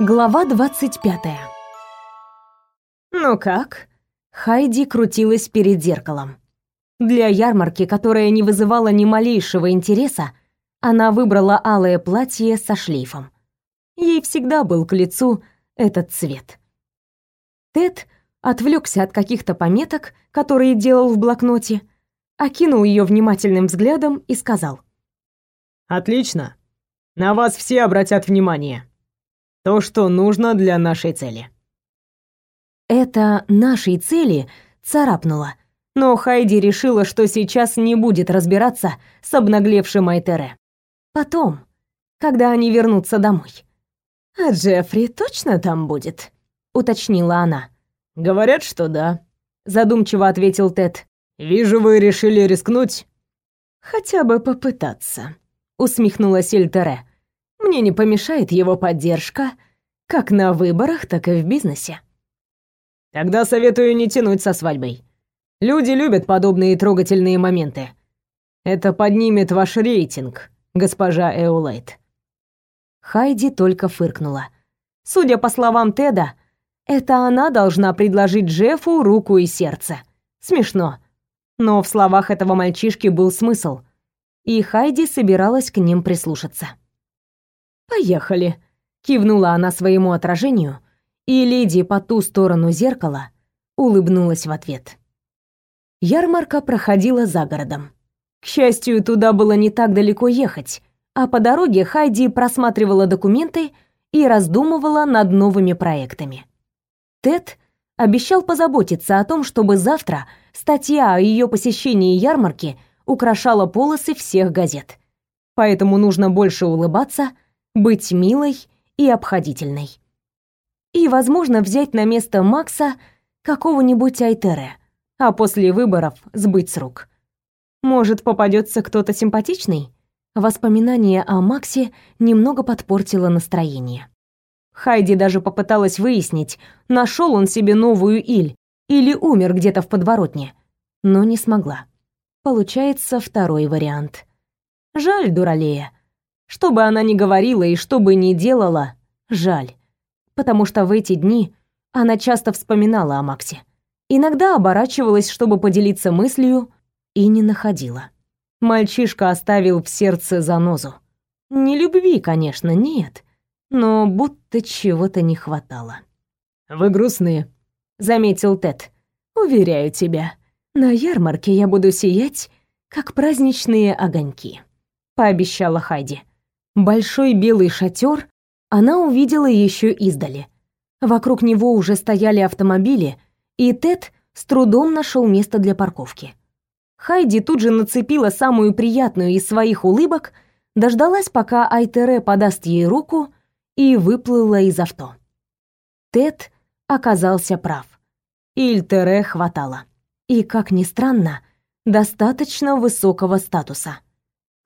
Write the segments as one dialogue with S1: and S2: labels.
S1: Глава 25. Ну как? Хайди крутилась перед зеркалом. Для ярмарки, которая не вызывала ни малейшего интереса, она выбрала алое платье со шлейфом. Ей всегда был к лицу этот цвет. Тед отвлекся от каких-то пометок, которые делал в блокноте, окинул ее внимательным взглядом и сказал:
S2: "Отлично. На вас все обратят внимание. То, что нужно для нашей цели.
S1: Это нашей цели царапнуло. Но Хайди решила, что сейчас не будет разбираться с обнаглевшим Айтере. Потом, когда они вернутся домой. А Джеффри точно там будет, уточнила она.
S2: Говорят, что да,
S1: задумчиво ответил Тед.
S2: Вижу, вы решили рискнуть.
S1: Хотя бы попытаться, усмехнулась Эльтере. Мне не помешает его поддержка, как на выборах, так и в бизнесе.
S2: Тогда советую не тянуть со свадьбой. Люди любят подобные трогательные моменты. Это поднимет ваш рейтинг, госпожа Эулайт.
S1: Хайди только фыркнула. Судя по словам Теда, это она должна предложить Джеффу руку и сердце. Смешно. Но в словах этого мальчишки был смысл, и Хайди собиралась к ним прислушаться. «Поехали», — кивнула она своему отражению, и леди по ту сторону зеркала улыбнулась в ответ. Ярмарка проходила за городом. К счастью, туда было не так далеко ехать, а по дороге Хайди просматривала документы и раздумывала над новыми проектами. Тед обещал позаботиться о том, чтобы завтра статья о ее посещении ярмарки украшала полосы всех газет. Поэтому нужно больше улыбаться — быть милой и обходительной. И, возможно, взять на место Макса какого-нибудь Айтере, а после выборов сбыть с рук. Может, попадется кто-то симпатичный? Воспоминание о Максе немного подпортило настроение. Хайди даже попыталась выяснить, нашел он себе новую Иль или умер где-то в подворотне, но не смогла. Получается второй вариант. Жаль Дуралея. Что бы она ни говорила и что бы ни делала, жаль. Потому что в эти дни она часто вспоминала о Максе. Иногда оборачивалась, чтобы поделиться мыслью, и не находила. Мальчишка оставил в сердце занозу. Не любви, конечно, нет, но будто чего-то не хватало.
S2: «Вы грустные», —
S1: заметил Тед. «Уверяю тебя, на ярмарке я буду сиять, как праздничные огоньки», — пообещала Хайди. Большой белый шатер она увидела еще издали. Вокруг него уже стояли автомобили, и Тед с трудом нашел место для парковки. Хайди тут же нацепила самую приятную из своих улыбок, дождалась, пока Айтере подаст ей руку, и выплыла из авто. Тед оказался прав. Ильтере хватало. И, как ни странно, достаточно высокого статуса.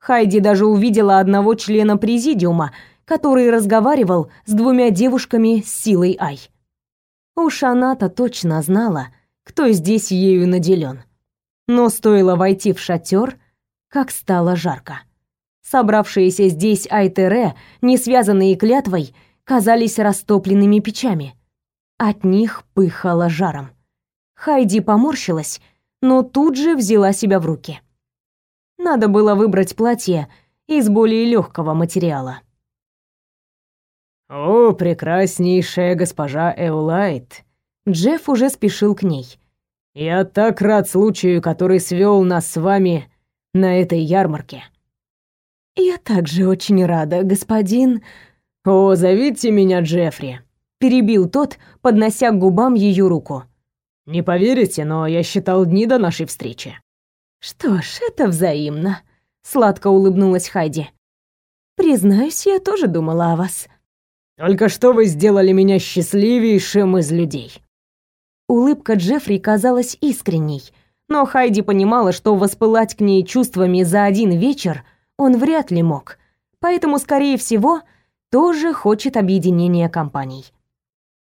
S1: Хайди даже увидела одного члена президиума, который разговаривал с двумя девушками с силой Ай. Уж она-то точно знала, кто здесь ею наделен. Но стоило войти в шатер, как стало жарко. Собравшиеся здесь Айтере, не связанные клятвой, казались растопленными печами. От них пыхало жаром. Хайди поморщилась, но тут же взяла себя в руки. Надо было выбрать платье из более легкого материала.
S2: «О, прекраснейшая госпожа Эулайт!»
S1: Джефф уже спешил к ней.
S2: «Я так рад случаю, который свел нас с вами на этой ярмарке».
S1: «Я также очень рада, господин...»
S2: «О, зовите меня Джеффри», — перебил тот, поднося к губам ее руку. «Не поверите, но я считал дни до нашей встречи».
S1: Что ж, это взаимно, сладко улыбнулась Хайди. Признаюсь, я тоже думала о вас.
S2: Только что вы сделали меня счастливейшим из людей.
S1: Улыбка Джеффри казалась искренней, но Хайди понимала, что воспылать к ней чувствами за один вечер он вряд ли мог. Поэтому, скорее всего, тоже хочет объединения компаний.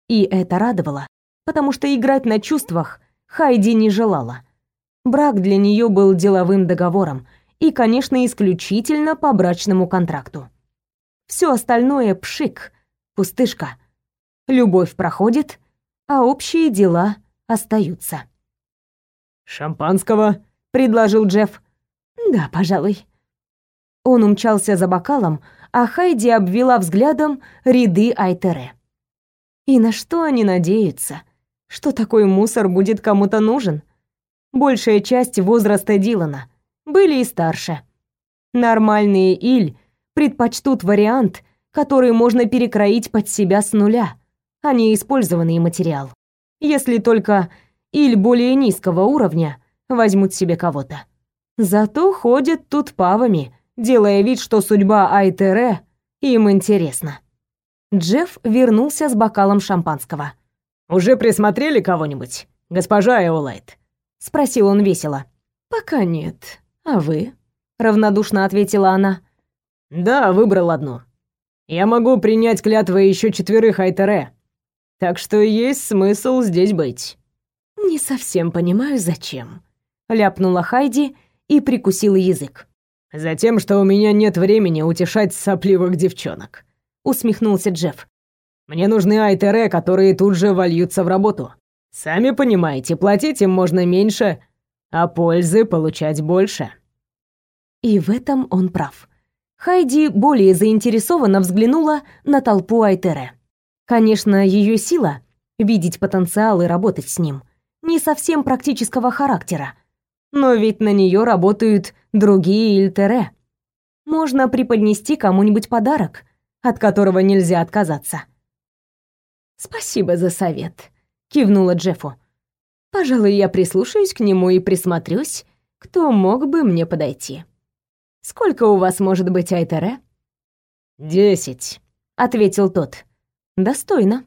S1: И это радовало, потому что играть на чувствах Хайди не желала. Брак для нее был деловым договором и, конечно, исключительно по брачному контракту. Все остальное пшик, пустышка, Любовь проходит, а общие дела остаются.
S2: «Шампанского?»
S1: — предложил Джефф. «Да, пожалуй». Он умчался за бокалом, а Хайди обвела взглядом ряды Айтере. И на что они надеются? Что такой мусор будет кому-то нужен? Большая часть возраста Дилана. Были и старше. Нормальные Иль предпочтут вариант, который можно перекроить под себя с нуля, а не использованный материал. Если только Иль более низкого уровня возьмут себе кого-то. Зато ходят тут павами, делая вид, что судьба Айтере им интересна. Джефф вернулся с бокалом шампанского.
S2: «Уже присмотрели кого-нибудь, госпожа Эолайт?»
S1: — спросил он весело. «Пока нет. А вы?» — равнодушно ответила она.
S2: «Да, выбрал одну. Я могу принять клятвы еще четверых Айтере, так что есть смысл здесь быть».
S1: «Не совсем понимаю, зачем», — ляпнула Хайди и прикусила язык.
S2: Затем, что у меня нет времени утешать сопливых девчонок, усмехнулся Джефф. Мне нужны айтере, которые тут же вольются в работу. Сами понимаете, платить им можно меньше, а пользы получать больше.
S1: И в этом он прав. Хайди более заинтересованно взглянула на толпу Айтере. Конечно, ее сила видеть потенциал и работать с ним не совсем практического характера. Но ведь на нее работают другие Ильтере. Можно преподнести кому-нибудь подарок, от которого нельзя отказаться. «Спасибо за совет», — кивнула Джеффу. «Пожалуй, я прислушаюсь к нему и присмотрюсь, кто мог бы мне подойти. Сколько у вас может быть Айтере?»
S2: «Десять», — ответил тот.
S1: «Достойно».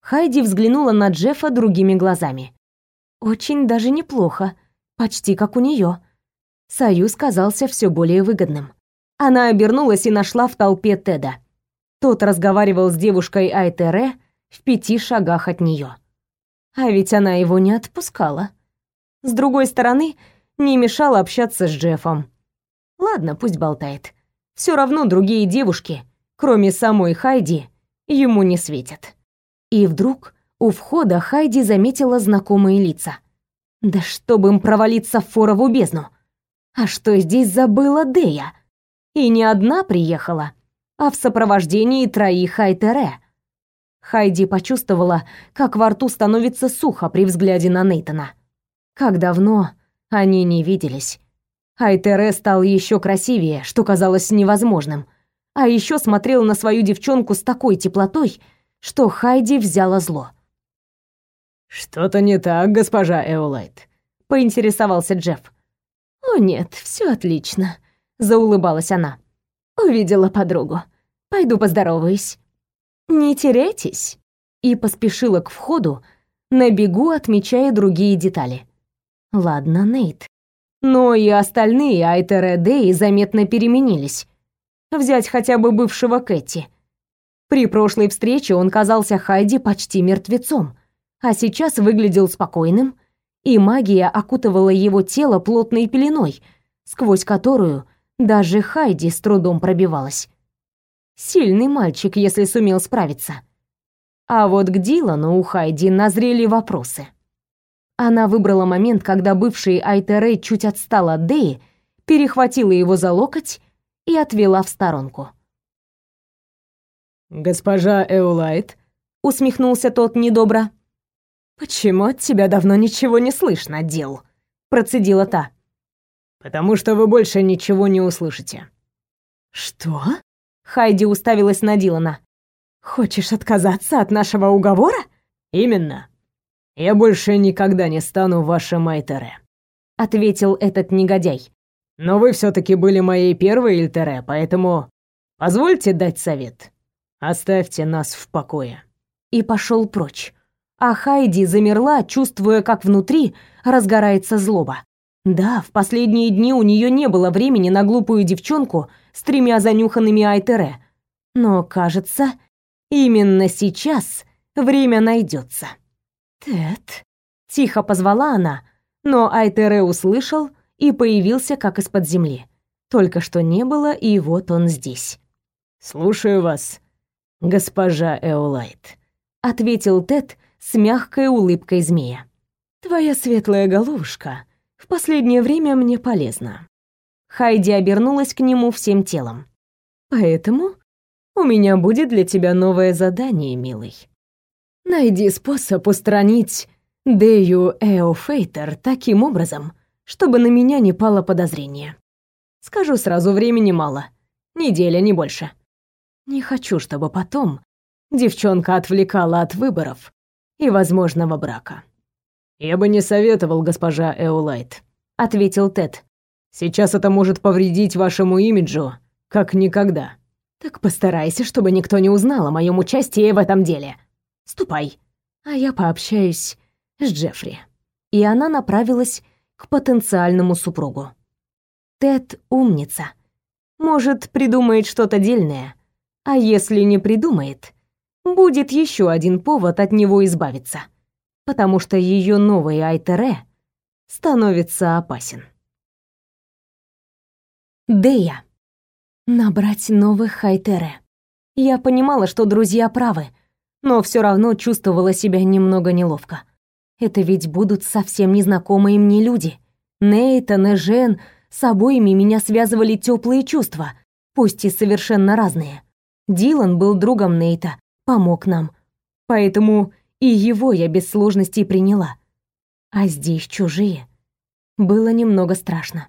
S1: Хайди взглянула на Джеффа другими глазами. «Очень даже неплохо почти как у нее. Союз казался все более выгодным. Она обернулась и нашла в толпе Теда. Тот разговаривал с девушкой Айтере в пяти шагах от нее. А ведь она его не отпускала. С другой стороны, не мешала общаться с Джеффом. Ладно, пусть болтает. Все равно другие девушки, кроме самой Хайди, ему не светят. И вдруг у входа Хайди заметила знакомые лица. Да чтобы им провалиться в форову бездну. А что здесь забыла Дея? И не одна приехала, а в сопровождении троих Айтере. Хайди почувствовала, как во рту становится сухо при взгляде на Нейтона. Как давно они не виделись. Айтере стал еще красивее, что казалось невозможным. А еще смотрел на свою девчонку с такой теплотой, что Хайди взяла зло.
S2: «Что-то не так, госпожа Эолайт?» — поинтересовался Джефф.
S1: «О нет, все отлично», — заулыбалась она. «Увидела подругу. Пойду поздороваюсь». «Не теряйтесь», — и поспешила к входу, на бегу отмечая другие детали. «Ладно, Нейт. Но и остальные Айтере заметно переменились. Взять хотя бы бывшего Кэти. При прошлой встрече он казался Хайди почти мертвецом» а сейчас выглядел спокойным, и магия окутывала его тело плотной пеленой, сквозь которую даже Хайди с трудом пробивалась. Сильный мальчик, если сумел справиться. А вот к Дилану у Хайди назрели вопросы. Она выбрала момент, когда бывший Айтерей чуть отстал от Деи, перехватила его за локоть и отвела в сторонку.
S2: «Госпожа Эулайт», — усмехнулся тот недобро, —
S1: «Почему от тебя давно ничего не слышно, Дил?» Процедила та.
S2: «Потому что вы больше ничего не услышите».
S1: «Что?» Хайди уставилась на Дилана. «Хочешь отказаться от нашего уговора?»
S2: «Именно. Я больше никогда не стану вашим Айтере», — ответил этот негодяй. «Но вы все таки были моей первой Ильтере, поэтому позвольте дать совет. Оставьте нас в покое».
S1: И пошел прочь а Хайди замерла, чувствуя, как внутри разгорается злоба. Да, в последние дни у нее не было времени на глупую девчонку с тремя занюханными Айтере. Но, кажется, именно сейчас время найдется. «Тед», — тихо позвала она, но Айтере услышал и появился как из-под земли. Только что не было, и вот он здесь.
S2: «Слушаю вас, госпожа Эолайт»,
S1: ответил Тед с мягкой улыбкой змея.
S2: Твоя светлая головушка в последнее время мне полезна.
S1: Хайди обернулась к нему всем телом.
S2: Поэтому у меня будет для тебя новое задание, милый. Найди способ устранить Дею Эофейтер таким образом, чтобы на меня не пало подозрение. Скажу сразу, времени мало. Неделя, не больше. Не хочу, чтобы потом девчонка отвлекала от выборов и возможного брака. «Я бы не советовал, госпожа Эолайт», — ответил Тед. «Сейчас это может повредить вашему имиджу, как никогда». «Так постарайся, чтобы никто не узнал о моем участии в этом деле. Ступай, а я пообщаюсь с Джеффри».
S1: И она направилась к потенциальному супругу. Тед умница. Может, придумает что-то дельное. А если не придумает, будет еще один повод от него избавиться. Потому что ее новый Айтере становится опасен. Дея. Набрать новых Айтере. Я понимала, что друзья правы, но все равно чувствовала себя немного неловко. Это ведь будут совсем незнакомые мне люди. Нейтан и Жен с обоими меня связывали теплые чувства, пусть и совершенно разные. Дилан был другом Нейта, помог нам. Поэтому и его я без сложностей приняла. А здесь чужие. Было немного страшно.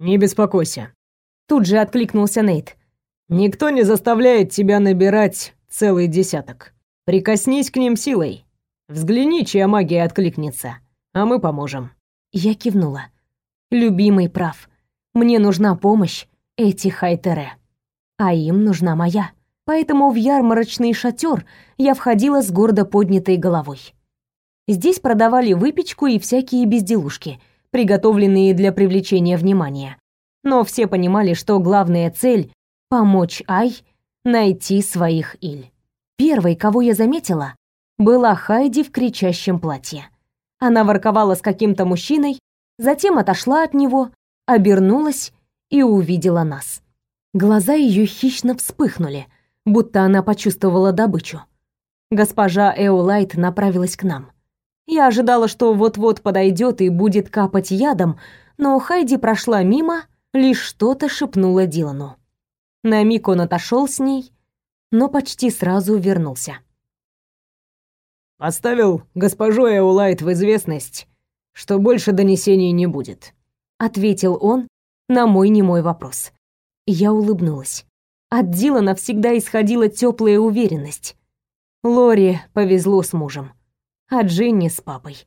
S2: «Не беспокойся», —
S1: тут же откликнулся Нейт.
S2: «Никто не заставляет тебя набирать целый десяток. Прикоснись к ним силой. Взгляни, чья магия откликнется, а мы поможем».
S1: Я кивнула. Любимый прав. Мне нужна помощь этих хайтере. А им нужна моя. Поэтому в ярмарочный шатер я входила с гордо поднятой головой. Здесь продавали выпечку и всякие безделушки, приготовленные для привлечения внимания. Но все понимали, что главная цель — помочь Ай найти своих Иль. Первой, кого я заметила, была Хайди в кричащем платье. Она ворковала с каким-то мужчиной, затем отошла от него обернулась и увидела нас. Глаза ее хищно вспыхнули, будто она почувствовала добычу. Госпожа Эолайт направилась к нам. Я ожидала, что вот-вот подойдет и будет капать ядом, но Хайди прошла мимо, лишь что-то шепнула Дилану. На миг он отошел с ней, но почти сразу вернулся.
S2: «Поставил госпожу Эолайт в известность, что больше донесений не будет
S1: ответил он на мой немой вопрос. Я улыбнулась. От Дилана всегда исходила теплая уверенность. Лори повезло с мужем, а Джинни с папой.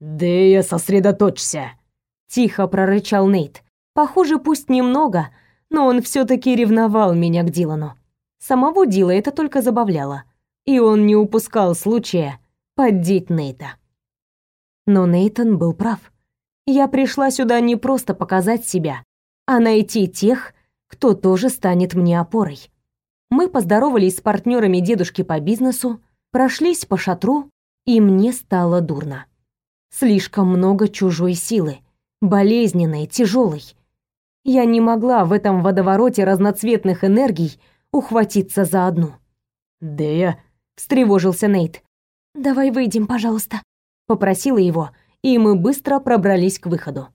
S2: «Дэя, сосредоточься!»
S1: — тихо прорычал Нейт. Похоже, пусть немного, но он все таки ревновал меня к Дилану. Самого Дила это только забавляло, и он не упускал случая поддеть Нейта. Но Нейтан был прав. Я пришла сюда не просто показать себя, а найти тех, кто тоже станет мне опорой. Мы поздоровались с партнерами дедушки по бизнесу, прошлись по шатру, и мне стало дурно. Слишком много чужой силы, болезненной, тяжелой. Я не могла в этом водовороте разноцветных энергий ухватиться за одну.
S2: «Дея», —
S1: встревожился Нейт. «Давай выйдем, пожалуйста», — попросила его, — и мы быстро пробрались к выходу.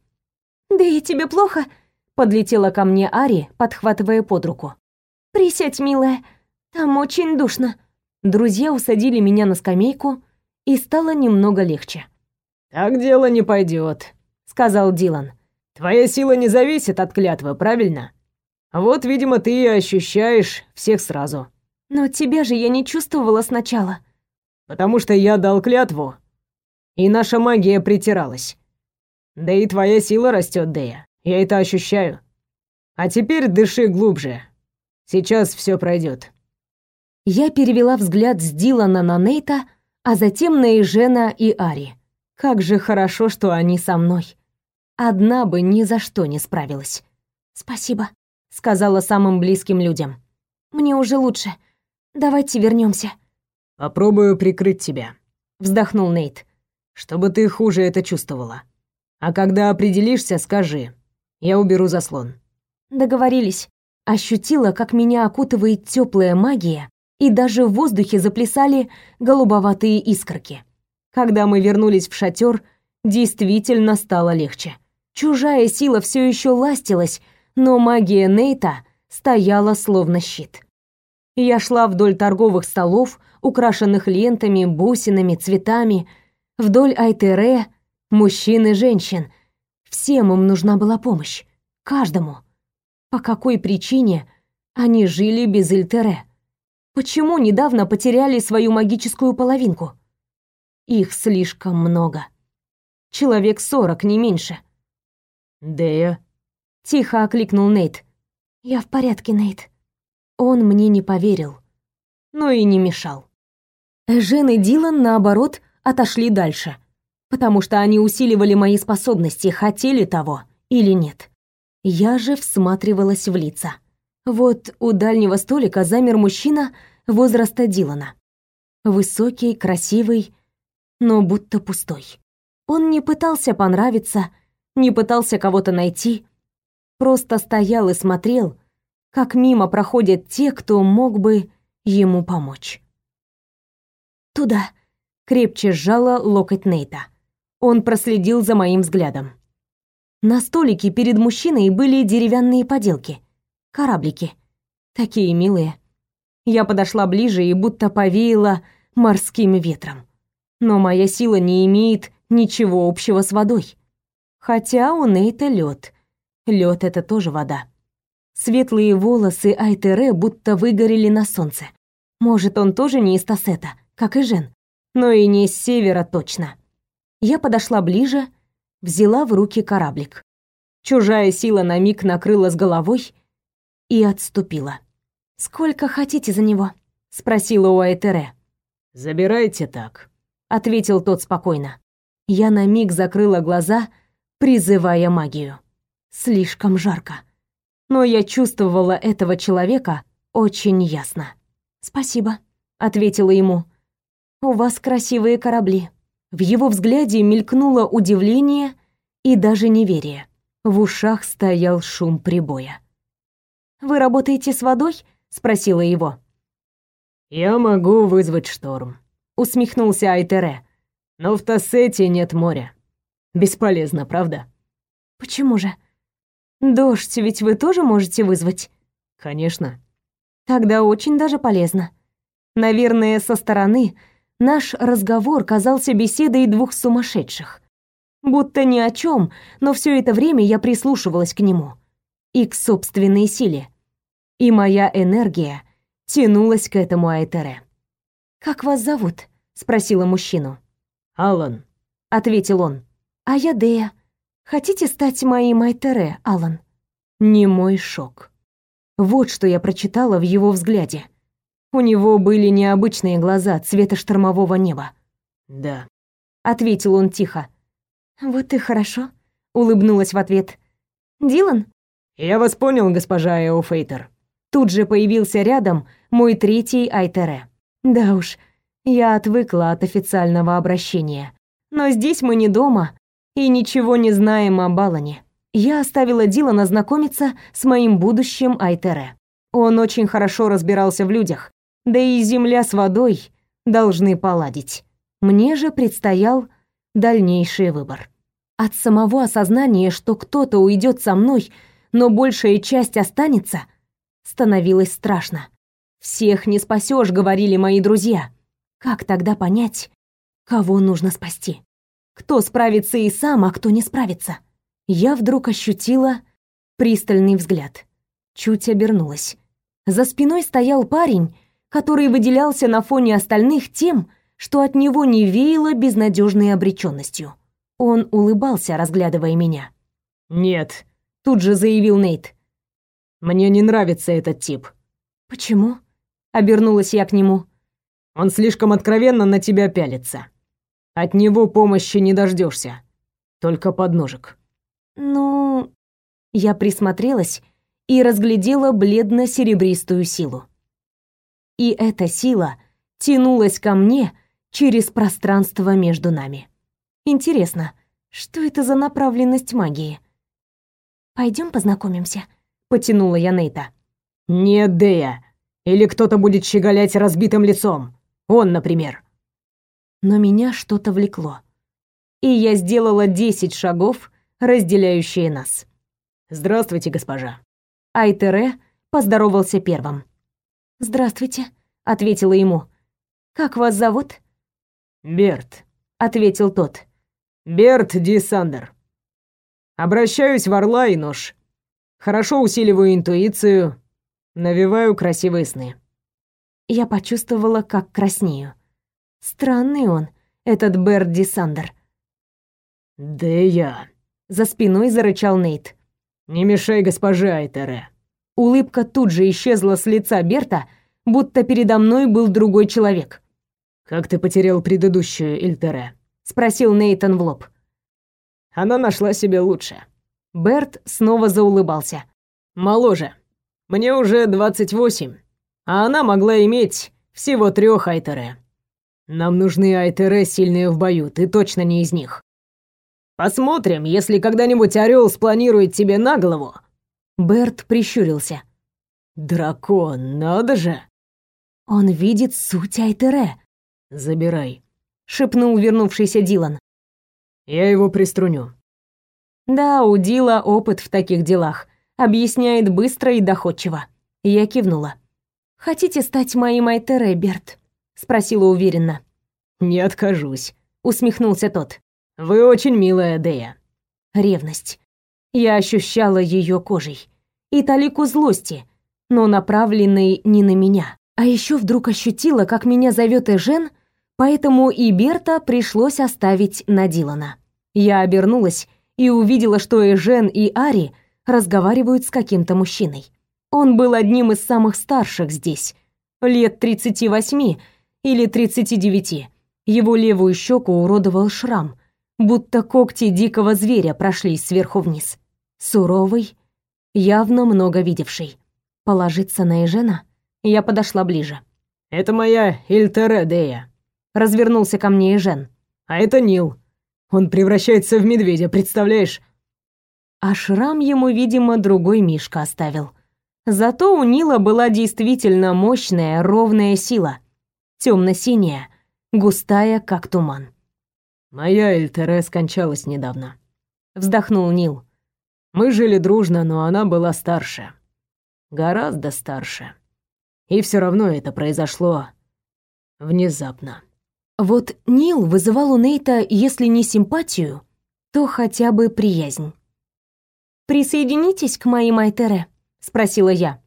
S1: «Да и тебе плохо?» — подлетела ко мне Ари, подхватывая под руку. «Присядь, милая, там очень душно». Друзья усадили меня на скамейку, и стало немного легче.
S2: «Так дело не пойдет», — сказал Дилан. «Твоя сила не зависит от клятвы, правильно? Вот, видимо, ты и ощущаешь всех сразу».
S1: «Но тебя же я не чувствовала сначала».
S2: «Потому что я дал клятву, и наша магия притиралась. Да и твоя сила растет, Дея. Я это ощущаю. А теперь дыши глубже. Сейчас все пройдет.
S1: Я перевела взгляд с Дилана на Нейта, а затем на Ижена и Ари. Как же хорошо, что они со мной. Одна бы ни за что не справилась. «Спасибо», — сказала самым близким людям. «Мне уже лучше. Давайте вернемся.
S2: «Попробую прикрыть тебя», — вздохнул Нейт
S1: чтобы ты хуже это чувствовала. А когда определишься, скажи. Я уберу заслон. Договорились. Ощутила, как меня окутывает теплая магия, и даже в воздухе заплясали голубоватые искорки. Когда мы вернулись в шатер, действительно стало легче. Чужая сила все еще ластилась, но магия Нейта стояла словно щит. Я шла вдоль торговых столов, украшенных лентами, бусинами, цветами, вдоль Айтере, мужчин и женщин. Всем им нужна была помощь. Каждому. По какой причине они жили без Ильтере? Почему недавно потеряли свою магическую половинку? Их слишком много. Человек сорок, не меньше.
S2: «Дея?»
S1: — тихо окликнул Нейт. «Я в порядке, Нейт». Он мне не поверил, но и не мешал. Жен и Дилан, наоборот, отошли дальше, потому что они усиливали мои способности, хотели того или нет. Я же всматривалась в лица. Вот у дальнего столика замер мужчина возраста Дилана. Высокий, красивый, но будто пустой. Он не пытался понравиться, не пытался кого-то найти, просто стоял и смотрел, как мимо проходят те, кто мог бы ему помочь. «Туда!» — крепче сжала локоть Нейта. Он проследил за моим взглядом. На столике перед мужчиной были деревянные поделки, кораблики. Такие милые. Я подошла ближе и будто повеяла морским ветром. Но моя сила не имеет ничего общего с водой. Хотя у Нейта лед. Лед это тоже вода. Светлые волосы Айтере будто выгорели на солнце. Может, он тоже не из Тассета, как и Жен, но и не из севера точно. Я подошла ближе, взяла в руки кораблик. Чужая сила на миг накрыла с головой и отступила. «Сколько хотите за него?» — спросила у Айтере.
S2: «Забирайте так», —
S1: ответил тот спокойно. Я на миг закрыла глаза, призывая магию. Слишком жарко но я чувствовала этого человека очень ясно. «Спасибо», — ответила ему. «У вас красивые корабли». В его взгляде мелькнуло удивление и даже неверие. В ушах стоял шум прибоя. «Вы работаете с водой?» — спросила его.
S2: «Я могу вызвать шторм», — усмехнулся Айтере. «Но в Тассете нет моря. Бесполезно, правда?»
S1: «Почему же?» Дождь ведь вы тоже можете вызвать?
S2: Конечно.
S1: Тогда очень даже полезно. Наверное, со стороны наш разговор казался беседой двух сумасшедших. Будто ни о чем, но все это время я прислушивалась к нему и к собственной силе. И моя энергия тянулась к этому Айтере. «Как вас зовут?» — спросила мужчину.
S2: «Алан», —
S1: ответил он. «А я Дея. Хотите стать моим Айтере, Алан? Не мой шок. Вот что я прочитала в его взгляде. У него были необычные глаза цвета штормового неба.
S2: Да,
S1: ответил он тихо. Вот и хорошо, улыбнулась в ответ. Дилан?
S2: Я вас понял, госпожа Эофейтер.
S1: Тут же появился рядом мой третий Айтере. Да уж, я отвыкла от официального обращения. Но здесь мы не дома, и ничего не знаем о Балане. Я оставила Дилана знакомиться с моим будущим Айтере. Он очень хорошо разбирался в людях, да и земля с водой должны поладить. Мне же предстоял дальнейший выбор. От самого осознания, что кто-то уйдет со мной, но большая часть останется, становилось страшно. «Всех не спасешь», — говорили мои друзья. Как тогда понять, кого нужно спасти? Кто справится и сам, а кто не справится? Я вдруг ощутила пристальный взгляд. Чуть обернулась. За спиной стоял парень, который выделялся на фоне остальных тем, что от него не веяло безнадежной обреченностью. Он улыбался, разглядывая меня.
S2: «Нет», —
S1: тут же заявил Нейт.
S2: «Мне не нравится этот тип».
S1: «Почему?» — обернулась я к нему.
S2: «Он слишком откровенно на тебя пялится. От него помощи не дождешься, только подножек.
S1: Ну, я присмотрелась и разглядела бледно-серебристую силу. И эта сила тянулась ко мне через пространство между нами. Интересно, что это за направленность магии? Пойдем познакомимся, потянула я Нейта.
S2: Не Дея, Или кто-то будет щеголять разбитым лицом. Он, например.
S1: Но меня что-то влекло. И я сделала десять шагов, разделяющие нас.
S2: «Здравствуйте, госпожа».
S1: Айтере поздоровался первым. «Здравствуйте», — ответила ему. «Как вас зовут?»
S2: «Берт», —
S1: ответил тот.
S2: «Берт Ди Сандер. Обращаюсь в орла и нож. Хорошо усиливаю интуицию, навеваю красивые сны».
S1: Я почувствовала, как краснею. Странный он, этот Берт Ди Сандер.
S2: «Да я...»
S1: — за спиной зарычал Нейт.
S2: «Не мешай госпоже Айтере».
S1: Улыбка тут же исчезла с лица Берта, будто передо мной был другой человек.
S2: «Как ты потерял предыдущую Ильтере?»
S1: — спросил Нейтан в лоб.
S2: «Она нашла себе лучше».
S1: Берт снова заулыбался.
S2: «Моложе. Мне уже двадцать восемь, а она могла иметь всего трех Айтере. Нам нужны Айтере, сильные в бою, ты точно не из них. Посмотрим, если когда-нибудь орел спланирует тебе на голову».
S1: Берт прищурился.
S2: «Дракон, надо же!»
S1: «Он видит суть Айтере».
S2: «Забирай», —
S1: шепнул вернувшийся Дилан.
S2: «Я его приструню».
S1: Да, у Дила опыт в таких делах. Объясняет быстро и доходчиво. Я кивнула. «Хотите стать моим Айтере, Берт?» — спросила уверенно.
S2: «Не откажусь», —
S1: усмехнулся тот.
S2: «Вы очень милая, Дея».
S1: Ревность. Я ощущала ее кожей. И талику злости, но направленной не на меня. А еще вдруг ощутила, как меня зовет Эжен, поэтому и Берта пришлось оставить на Дилана. Я обернулась и увидела, что Эжен и Ари разговаривают с каким-то мужчиной. Он был одним из самых старших здесь, лет 38 или 39. Его левую щеку уродовал шрам, будто когти дикого зверя прошлись сверху вниз. Суровый, явно много видевший. Положиться на Эжена? Я подошла ближе.
S2: «Это моя Ильтере Дея», —
S1: развернулся ко мне Эжен.
S2: «А это Нил. Он превращается в медведя, представляешь?»
S1: А шрам ему, видимо, другой Мишка оставил. Зато у Нила была действительно мощная, ровная сила. темно-синяя, густая, как туман.
S2: «Моя Эльтере скончалась недавно», —
S1: вздохнул Нил.
S2: «Мы жили дружно, но она была старше. Гораздо старше. И все равно это произошло внезапно».
S1: Вот Нил вызывал у Нейта, если не симпатию, то хотя бы приязнь. «Присоединитесь к моим Айтере?» — спросила я.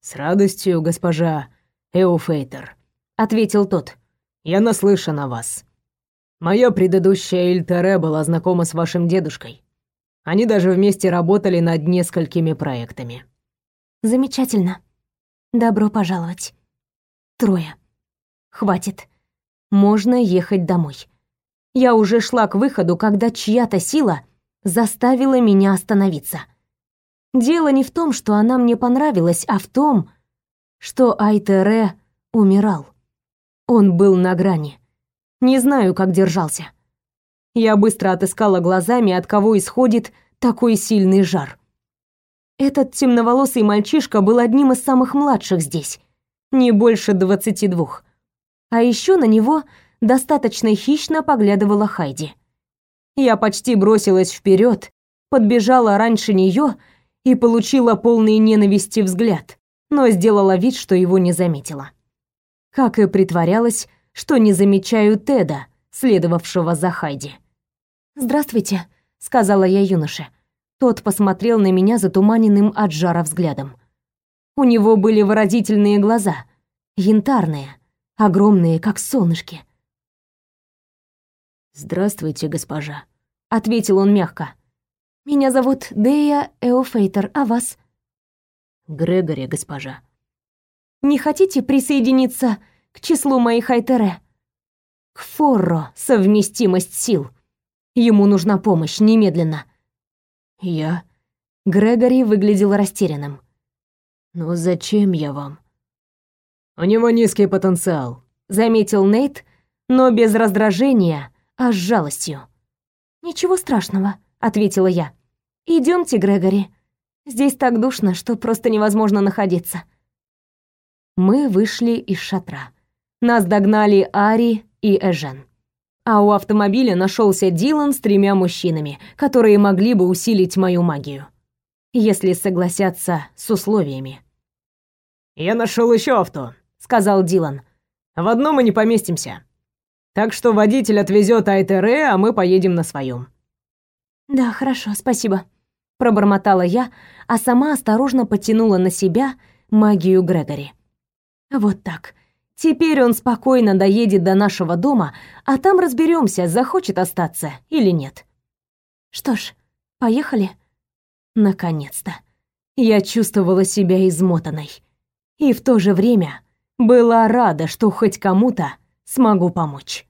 S2: «С радостью, госпожа Эуфейтер», — ответил тот. «Я наслышан о вас. Моя предыдущая Ильтере была знакома с вашим дедушкой. Они даже вместе работали над несколькими проектами».
S1: «Замечательно. Добро пожаловать. Трое. Хватит. Можно ехать домой». Я уже шла к выходу, когда чья-то сила заставила меня остановиться. Дело не в том, что она мне понравилась, а в том, что Айтере умирал. Он был на грани. Не знаю, как держался. Я быстро отыскала глазами, от кого исходит такой сильный жар. Этот темноволосый мальчишка был одним из самых младших здесь, не больше двадцати двух. А еще на него достаточно хищно поглядывала Хайди. Я почти бросилась вперед, подбежала раньше нее и получила полный ненависти взгляд, но сделала вид, что его не заметила. Как и притворялась, что не замечаю Теда, следовавшего за Хайди. «Здравствуйте», — сказала я юноше. Тот посмотрел на меня затуманенным от жара взглядом. У него были выразительные глаза, янтарные, огромные, как солнышки.
S2: «Здравствуйте, госпожа», —
S1: ответил он мягко. «Меня зовут Дея Эофейтер, а вас?»
S2: «Грегори, госпожа».
S1: «Не хотите присоединиться к числу моих Айтере?» «К Форро совместимость сил. Ему нужна помощь немедленно».
S2: «Я?»
S1: Грегори выглядел растерянным.
S2: «Но зачем я вам?» «У него низкий потенциал», —
S1: заметил Нейт, но без раздражения, а с жалостью. «Ничего страшного», — ответила я. Идемте, Грегори. Здесь так душно, что просто невозможно находиться». Мы вышли из шатра. Нас догнали Ари и Эжен. А у автомобиля нашелся Дилан с тремя мужчинами, которые могли бы усилить мою магию. Если согласятся с условиями.
S2: «Я нашел еще авто», —
S1: сказал Дилан.
S2: «В одном мы не поместимся. Так что водитель отвезет Айтере, а мы поедем на своем».
S1: «Да, хорошо, спасибо», — пробормотала я, а сама осторожно потянула на себя магию Грегори. «Вот так. Теперь он спокойно доедет до нашего дома, а там разберемся, захочет остаться или нет». «Что ж, поехали?» Наконец-то. Я чувствовала себя измотанной и в то же время была рада, что хоть кому-то смогу помочь.